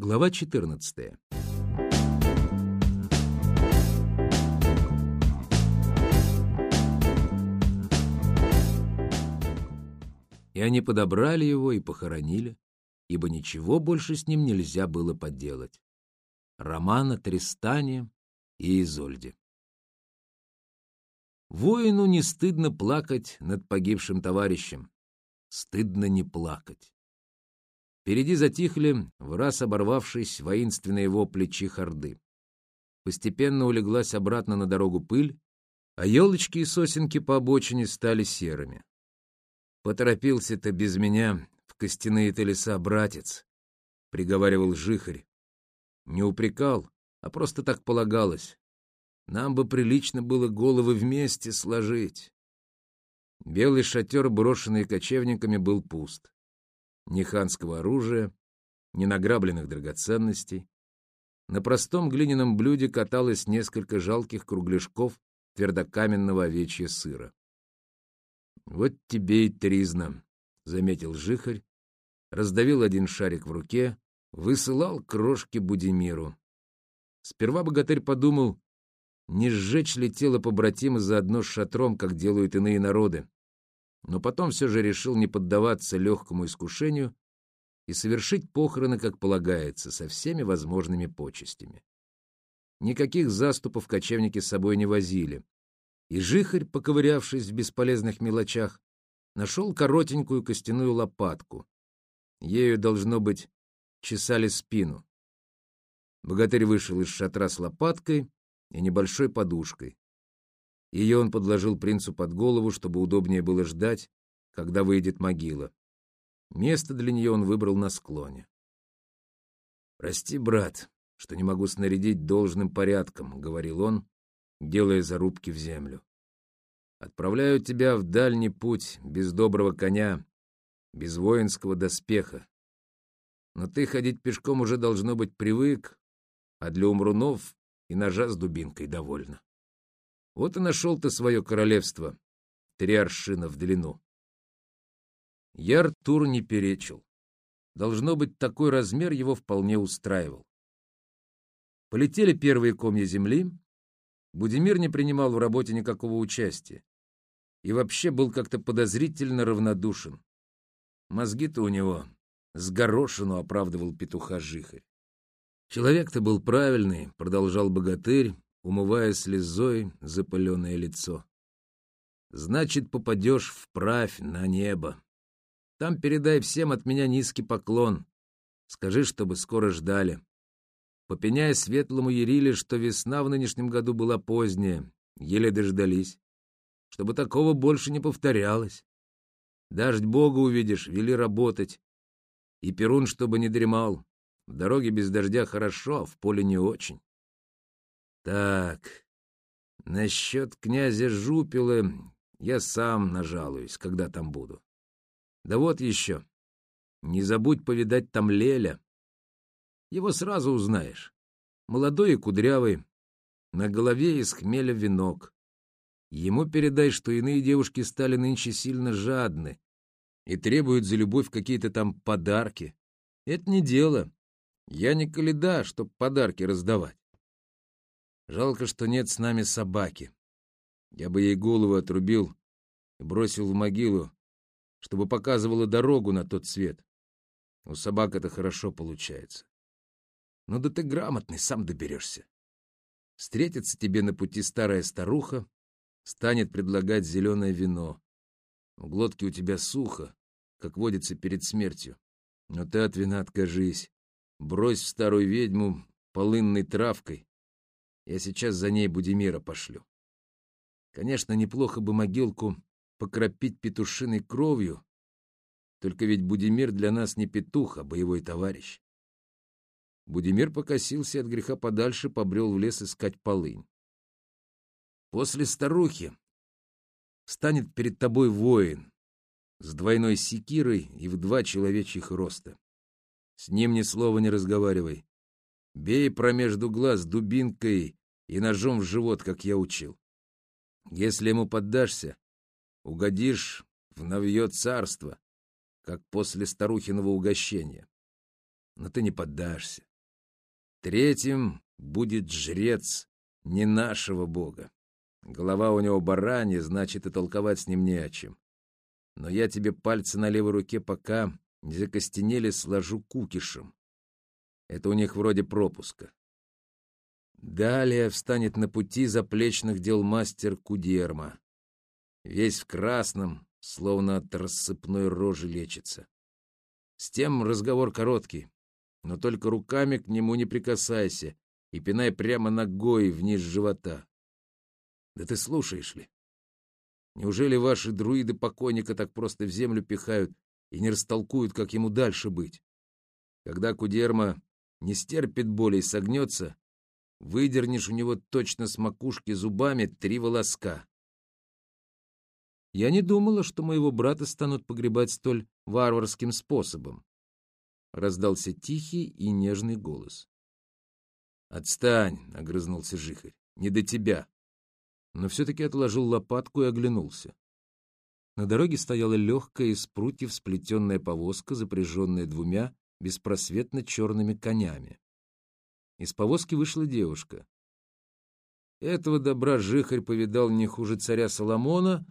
Глава 14. И они подобрали его и похоронили, ибо ничего больше с ним нельзя было поделать. Роман о Тристане и Изольде. Воину не стыдно плакать над погибшим товарищем. Стыдно не плакать. Впереди затихли, в раз оборвавшись, воинственные вопли чехарды. Постепенно улеглась обратно на дорогу пыль, а елочки и сосенки по обочине стали серыми. «Поторопился ты без меня в костяные-то леса, братец», — приговаривал жихарь. Не упрекал, а просто так полагалось. Нам бы прилично было головы вместе сложить. Белый шатер, брошенный кочевниками, был пуст. Ни ханского оружия, ни награбленных драгоценностей. На простом глиняном блюде каталось несколько жалких кругляшков твердокаменного овечья сыра. «Вот тебе и тризна», — заметил жихарь, раздавил один шарик в руке, высылал крошки Будимиру. Сперва богатырь подумал, не сжечь ли тело побратима заодно с шатром, как делают иные народы. Но потом все же решил не поддаваться легкому искушению и совершить похороны, как полагается, со всеми возможными почестями. Никаких заступов кочевники с собой не возили, и жихарь, поковырявшись в бесполезных мелочах, нашел коротенькую костяную лопатку. Ею, должно быть, чесали спину. Богатырь вышел из шатра с лопаткой и небольшой подушкой. Ее он подложил принцу под голову, чтобы удобнее было ждать, когда выйдет могила. Место для нее он выбрал на склоне. «Прости, брат, что не могу снарядить должным порядком», — говорил он, делая зарубки в землю. «Отправляю тебя в дальний путь без доброго коня, без воинского доспеха. Но ты ходить пешком уже должно быть привык, а для умрунов и ножа с дубинкой довольно. Вот и нашел ты свое королевство, три аршина в длину. Я Артур не перечил. Должно быть, такой размер его вполне устраивал. Полетели первые комья земли. Будимир не принимал в работе никакого участия и вообще был как-то подозрительно равнодушен. Мозги-то у него с горошину оправдывал петуха Жихарь. Человек-то был правильный, продолжал богатырь, умывая слезой запыленное лицо. Значит, попадешь вправь на небо. Там передай всем от меня низкий поклон. Скажи, чтобы скоро ждали. Попеняй светлому Ериле, что весна в нынешнем году была поздняя, еле дождались. Чтобы такого больше не повторялось. Дождь Бога увидишь, вели работать. И Перун, чтобы не дремал. В дороге без дождя хорошо, а в поле не очень. Так, насчет князя Жупилы я сам нажалуюсь, когда там буду. Да вот еще. Не забудь повидать там Леля. Его сразу узнаешь. Молодой и кудрявый, на голове из хмеля венок. Ему передай, что иные девушки стали нынче сильно жадны и требуют за любовь какие-то там подарки. Это не дело. Я не каледа, чтоб подарки раздавать. Жалко, что нет с нами собаки. Я бы ей голову отрубил и бросил в могилу, чтобы показывала дорогу на тот свет. У собак это хорошо получается. Ну да ты грамотный, сам доберешься. Встретится тебе на пути старая старуха, станет предлагать зеленое вино. В глотке у тебя сухо, как водится перед смертью. Но ты от вина откажись. Брось в старую ведьму полынной травкой. Я сейчас за ней Будимира пошлю. Конечно, неплохо бы могилку покропить петушиной кровью, только ведь Будимир для нас не петух, а боевой товарищ. Будимир покосился от греха подальше, побрел в лес искать полынь. После старухи станет перед тобой воин с двойной секирой и в два человечьих роста. С ним ни слова не разговаривай. Бей промежду глаз дубинкой и ножом в живот, как я учил. Если ему поддашься, угодишь в новье царство, как после старухиного угощения. Но ты не поддашься. Третьим будет жрец не нашего бога. Голова у него баранья, значит, и толковать с ним не о чем. Но я тебе пальцы на левой руке пока не закостенели сложу кукишем. Это у них вроде пропуска. Далее встанет на пути заплечных дел мастер Кудерма. Весь в красном, словно от рассыпной рожи лечится. С тем разговор короткий, но только руками к нему не прикасайся и пинай прямо ногой вниз живота. Да ты слушаешь ли? Неужели ваши друиды покойника так просто в землю пихают и не растолкуют, как ему дальше быть? Когда Кудерма не стерпит боли и согнется, выдернешь у него точно с макушки зубами три волоска. Я не думала, что моего брата станут погребать столь варварским способом. Раздался тихий и нежный голос. «Отстань!» — огрызнулся Жихарь. «Не до тебя!» Но все-таки отложил лопатку и оглянулся. На дороге стояла легкая из прутьев сплетенная повозка, запряженная двумя беспросветно черными конями. Из повозки вышла девушка. Этого добра Жихарь повидал не хуже царя Соломона,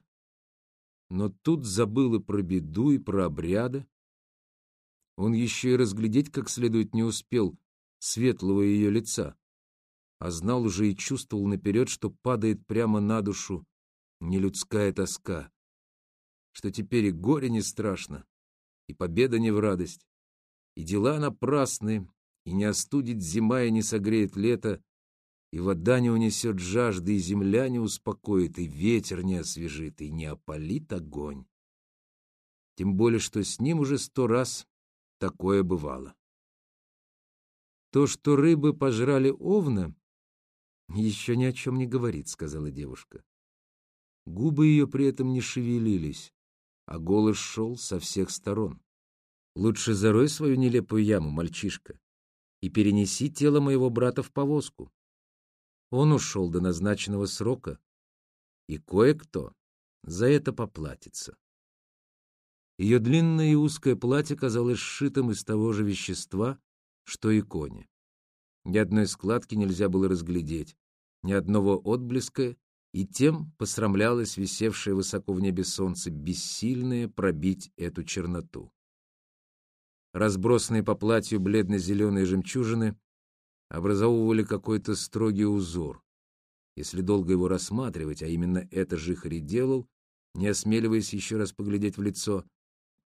но тут забыл и про беду, и про обряды. Он еще и разглядеть как следует не успел светлого ее лица, а знал уже и чувствовал наперед, что падает прямо на душу нелюдская тоска, что теперь и горе не страшно, и победа не в радость, и дела напрасны, и не остудит зима, и не согреет лето, и вода не унесет жажды, и земля не успокоит, и ветер не освежит, и не опалит огонь. Тем более, что с ним уже сто раз такое бывало. То, что рыбы пожрали овна, еще ни о чем не говорит, сказала девушка. Губы ее при этом не шевелились, а голос шел со всех сторон. Лучше зарой свою нелепую яму, мальчишка, и перенеси тело моего брата в повозку. Он ушел до назначенного срока, и кое-кто за это поплатится. Ее длинное и узкое платье казалось сшитым из того же вещества, что и кони. Ни одной складки нельзя было разглядеть, ни одного отблеска, и тем посрамлялось висевшее высоко в небе солнце, бессильное пробить эту черноту разбросанные по платью бледно-зеленые жемчужины, образовывали какой-то строгий узор. Если долго его рассматривать, а именно это Жихари делал, не осмеливаясь еще раз поглядеть в лицо,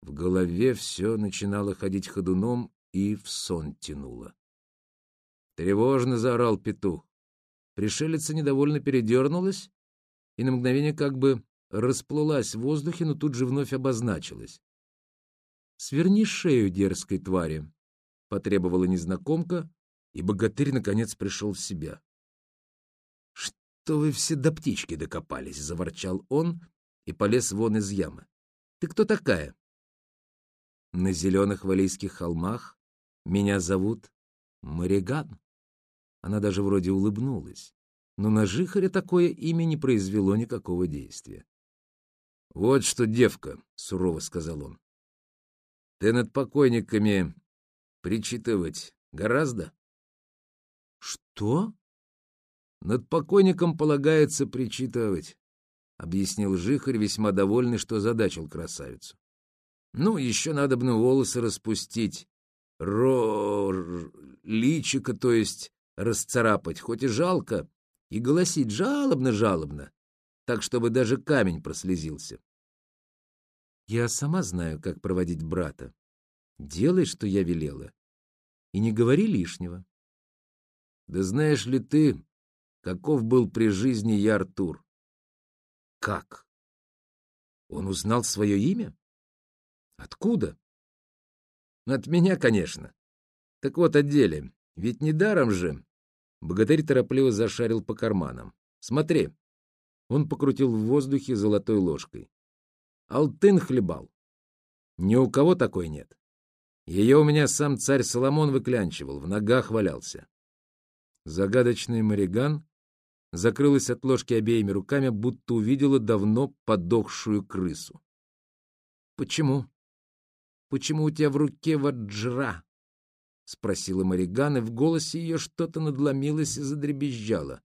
в голове все начинало ходить ходуном и в сон тянуло. Тревожно заорал петух. Пришелица недовольно передернулась и на мгновение как бы расплылась в воздухе, но тут же вновь обозначилась. «Сверни шею дерзкой твари», — потребовала незнакомка, и богатырь наконец пришел в себя. «Что вы все до птички докопались?» — заворчал он и полез вон из ямы. «Ты кто такая?» «На зеленых валийских холмах меня зовут Мариган». Она даже вроде улыбнулась, но на Жихаря такое имя не произвело никакого действия. «Вот что, девка», — сурово сказал он, ты над покойниками причитывать гораздо? Что? Над покойником полагается причитывать, объяснил Жихарь, весьма довольный, что задачил красавицу. Ну, еще надо бы волосы распустить, ро... личико, то есть расцарапать, хоть и жалко, и голосить жалобно-жалобно, так, чтобы даже камень прослезился. Я сама знаю, как проводить брата. Делай, что я велела, и не говори лишнего. Да знаешь ли ты, каков был при жизни я Артур? Как? Он узнал свое имя? Откуда? От меня, конечно. Так вот, о деле. Ведь недаром же. Богатырь торопливо зашарил по карманам. Смотри. Он покрутил в воздухе золотой ложкой. Алтын хлебал. Ни у кого такой нет. Ее у меня сам царь Соломон выклянчивал, в ногах валялся. Загадочный Мариган закрылась от ложки обеими руками, будто увидела давно подохшую крысу. — Почему? Почему у тебя в руке ваджра? — спросила Мариган, и в голосе ее что-то надломилось и задребезжало.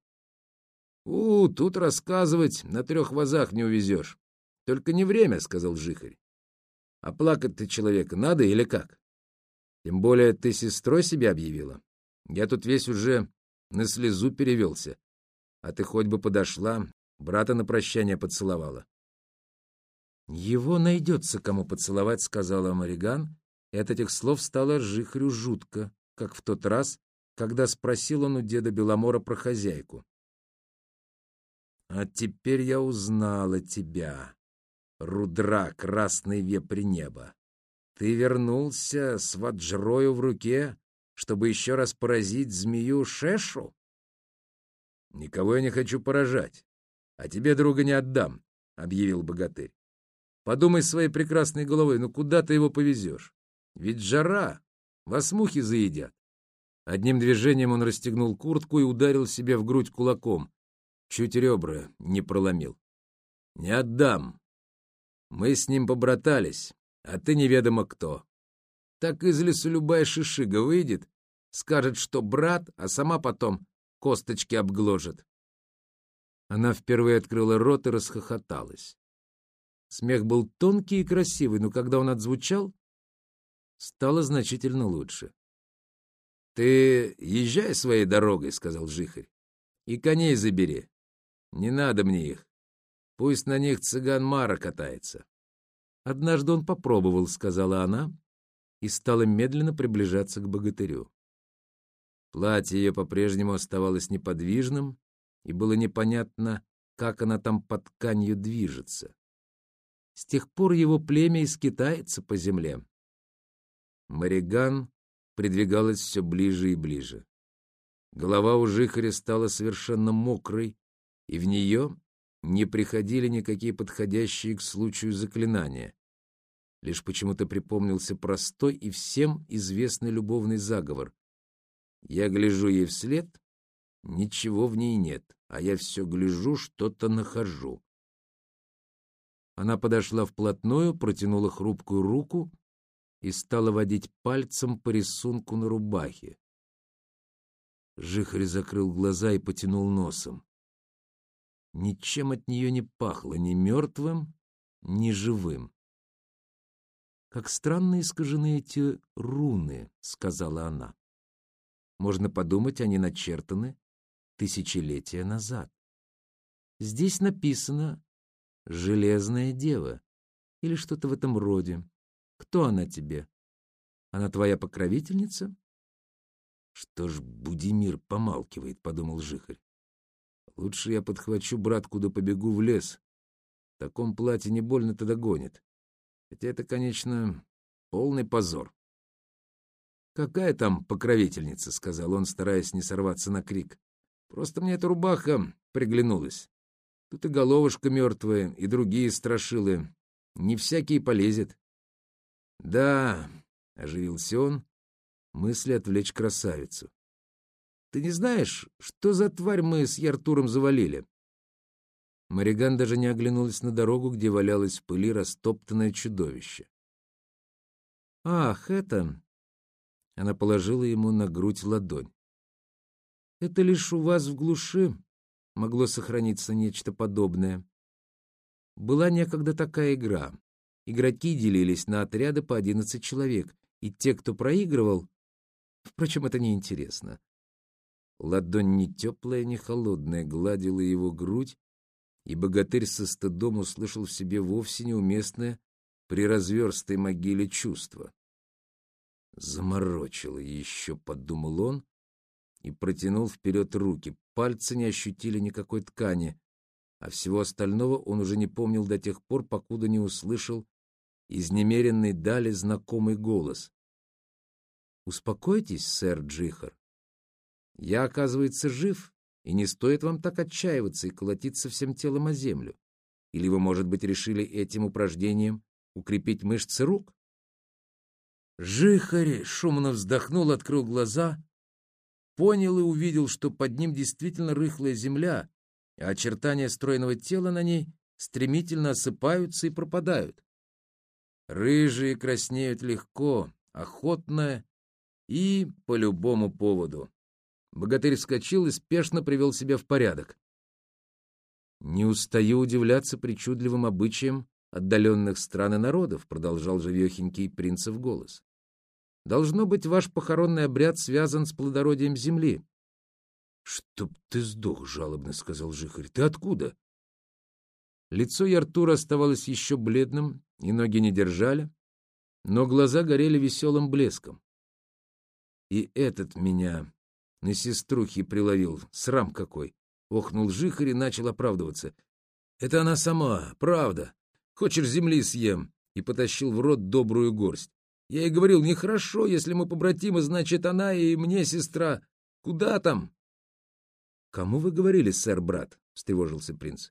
— У, тут рассказывать на трех вазах не увезешь. Только не время, — сказал Жихарь. — А плакать-то человека надо или как? Тем более ты сестрой себя объявила. Я тут весь уже на слезу перевелся. А ты хоть бы подошла, брата на прощание поцеловала. «Его найдется, кому поцеловать», — сказала Мариган, и от этих слов стало Жихрю жутко, как в тот раз, когда спросил он у деда Беломора про хозяйку. «А теперь я узнала тебя, рудра, красный вепрь неба. Ты вернулся с ваджрою в руке, чтобы еще раз поразить змею Шешу?» «Никого я не хочу поражать, а тебе друга не отдам», — объявил богатырь. «Подумай своей прекрасной головой, ну куда ты его повезешь? Ведь жара, вас мухи заедят». Одним движением он расстегнул куртку и ударил себе в грудь кулаком. Чуть ребра не проломил. «Не отдам. Мы с ним побратались, а ты неведомо кто. Так из лесу любая шишига выйдет, скажет, что брат, а сама потом косточки обгложит. Она впервые открыла рот и расхохоталась. Смех был тонкий и красивый, но когда он отзвучал, стало значительно лучше. — Ты езжай своей дорогой, — сказал Жихарь, — и коней забери. Не надо мне их. Пусть на них цыган Мара катается. Однажды он попробовал, — сказала она, и стала медленно приближаться к богатырю. Платье ее по-прежнему оставалось неподвижным, и было непонятно, как она там под тканью движется. С тех пор его племя искитается по земле. Мариган придвигалась все ближе и ближе. Голова у жихаря стала совершенно мокрой, и в нее не приходили никакие подходящие к случаю заклинания. Лишь почему-то припомнился простой и всем известный любовный заговор, я гляжу ей вслед, ничего в ней нет, а я все гляжу, что-то нахожу. Она подошла вплотную, протянула хрупкую руку и стала водить пальцем по рисунку на рубахе. Жихарь закрыл глаза и потянул носом. Ничем от нее не пахло, ни мертвым, ни живым. «Как странно искажены эти руны», — сказала она. Можно подумать, они начертаны тысячелетия назад. Здесь написано «Железная дева» или что-то в этом роде. Кто она тебе? Она твоя покровительница? Что ж Будимир помалкивает, — подумал Жихарь. Лучше я подхвачу братку да побегу в лес. В таком платье не больно-то догонит. Хотя это, конечно, полный позор. «Какая там покровительница?» — сказал он, стараясь не сорваться на крик. «Просто мне эта рубаха приглянулась. Тут и головушка мертвая, и другие страшилы. Не всякий полезет». «Да», — оживился он, мысли отвлечь красавицу. «Ты не знаешь, что за тварь мы с Яртуром завалили?» Мариган даже не оглянулась на дорогу, где валялось в пыли растоптанное чудовище. «Ах, это...» Она положила ему на грудь ладонь. «Это лишь у вас в глуши могло сохраниться нечто подобное. Была некогда такая игра. Игроки делились на отряды по одиннадцать человек, и те, кто проигрывал... Впрочем, это неинтересно. Ладонь не теплая, не холодная гладила его грудь, и богатырь со стыдом услышал в себе вовсе неуместное при разверстой могиле чувство. Заморочило еще, подумал он, и протянул вперед руки. Пальцы не ощутили никакой ткани, а всего остального он уже не помнил до тех пор, покуда не услышал из немеренной дали знакомый голос. «Успокойтесь, сэр Джихар. Я, оказывается, жив, и не стоит вам так отчаиваться и колотиться всем телом о землю. Или вы, может быть, решили этим упражнением укрепить мышцы рук?» Жихарь шумно вздохнул, открыл глаза, понял и увидел, что под ним действительно рыхлая земля, а очертания стройного тела на ней стремительно осыпаются и пропадают. Рыжие краснеют легко, охотно И по любому поводу. Богатырь вскочил и спешно привел себя в порядок. «Не устаю удивляться причудливым обычаям отдаленных стран и народов», — продолжал живехенький принцев голос. «Должно быть, ваш похоронный обряд связан с плодородием земли». «Чтоб ты сдох», — жалобно сказал Жихарь. «Ты откуда?» Лицо Яртура оставалось еще бледным, и ноги не держали, но глаза горели веселым блеском. И этот меня на сеструхи приловил, срам какой. Охнул Жихарь и начал оправдываться. Это она сама, правда. Хочешь земли съем? И потащил в рот добрую горсть. Я ей говорил, нехорошо, если мы побратимы, значит, она и мне сестра. Куда там? — Кому вы говорили, сэр-брат? — встревожился принц.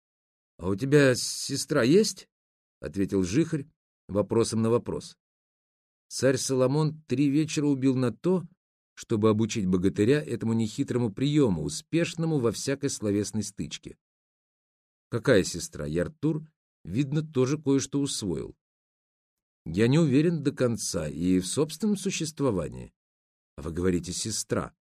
— А у тебя сестра есть? — ответил Жихарь вопросом на вопрос. Царь Соломон три вечера убил на то, чтобы обучить богатыря этому нехитрому приему, успешному во всякой словесной стычке. Какая сестра? Яртур, видно, тоже кое-что усвоил. Я не уверен до конца и в собственном существовании. А вы говорите «сестра».